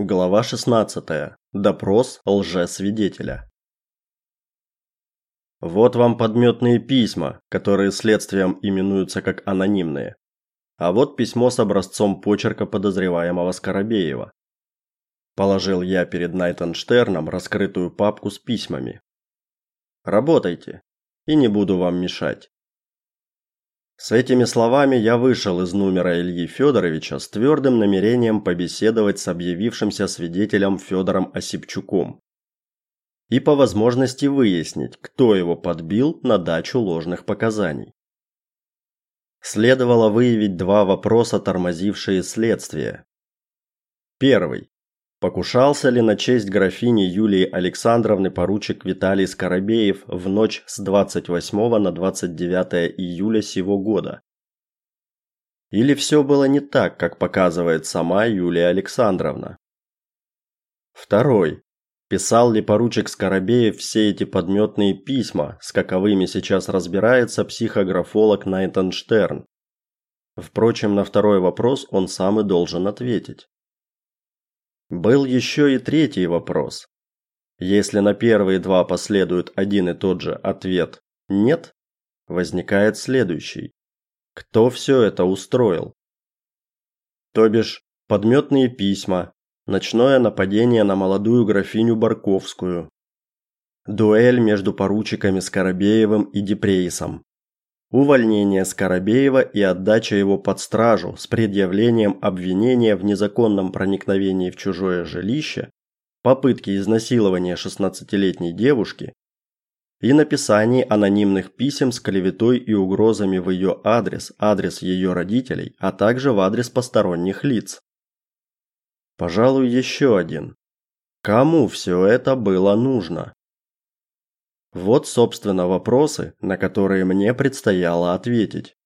Глава 16. Допрос лжесвидетеля. Вот вам подметные письма, которые следствием именуются как анонимные. А вот письмо с образцом почерка подозреваемого Скоробеева. Положил я перед Найтенштерном раскрытую папку с письмами. Работайте, и не буду вам мешать. С этими словами я вышел из номера Ильи Федоровича с твердым намерением побеседовать с объявившимся свидетелем Федором Осипчуком и по возможности выяснить, кто его подбил на дачу ложных показаний. Следовало выявить два вопроса, тормозившие следствие. Первый. Покушался ли на честь графини Юлии Александровны поручик Виталий Скоробеев в ночь с 28 на 29 июля сего года? Или все было не так, как показывает сама Юлия Александровна? Второй. Писал ли поручик Скоробеев все эти подметные письма, с каковыми сейчас разбирается психографолог Найтенштерн? Впрочем, на второй вопрос он сам и должен ответить. Был еще и третий вопрос. Если на первые два последует один и тот же ответ «нет», возникает следующий. Кто все это устроил? То бишь, подметные письма, ночное нападение на молодую графиню Барковскую, дуэль между поручиками Скоробеевым и Депрейсом, увольнение Скоробеева и отдача его под стражу с предъявлением обвинения в незаконном проникновении в чужое жилище, попытке изнасилования 16-летней девушки и написании анонимных писем с клеветой и угрозами в ее адрес, адрес ее родителей, а также в адрес посторонних лиц. Пожалуй, еще один. Кому все это было нужно? Вот, собственно, вопросы, на которые мне предстояло ответить.